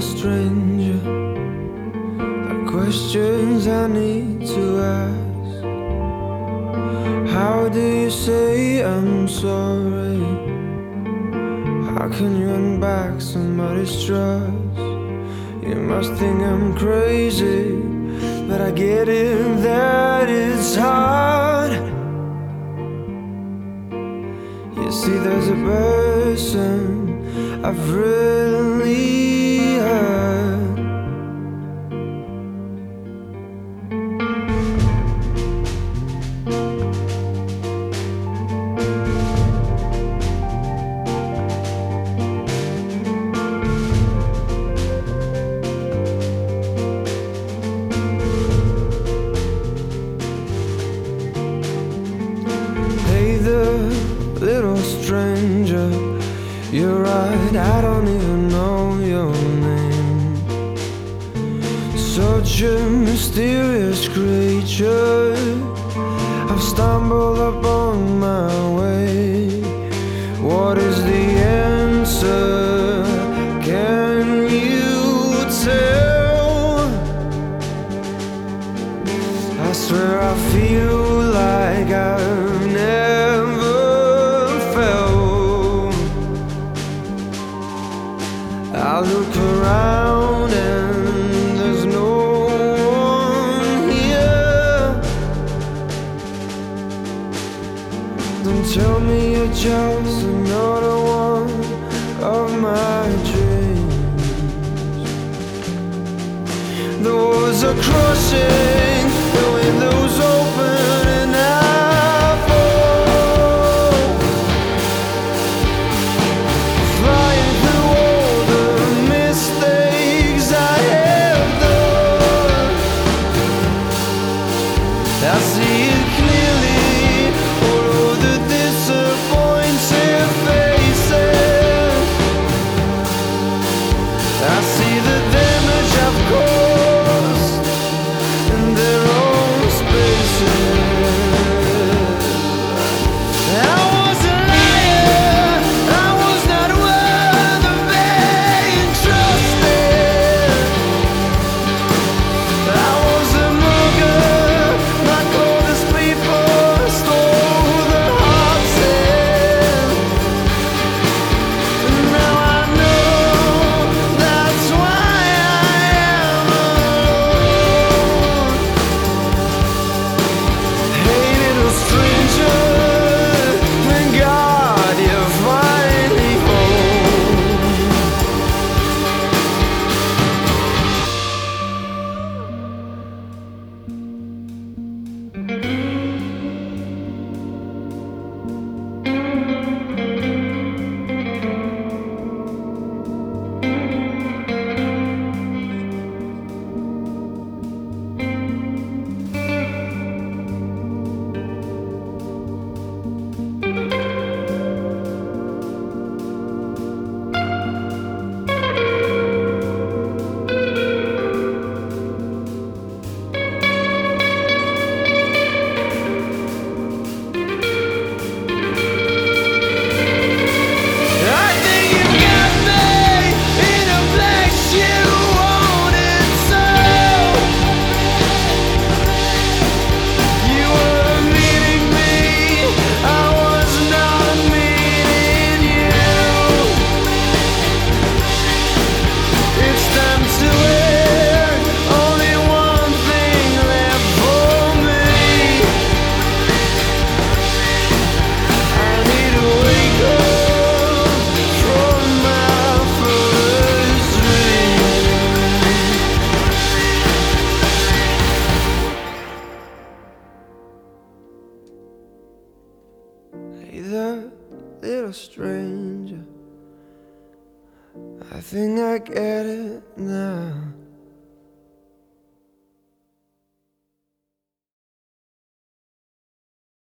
stranger. The questions I need to ask. How do you say I'm sorry? How can you win back somebody's trust? You must think I'm crazy, but I get it that it's hard. You see, there's a person I've really You're right, I don't even know your name. Such a mysterious creature. I've stumbled upon my way. Just another one of my dreams. The walls are crushing, stranger. I think I get it now.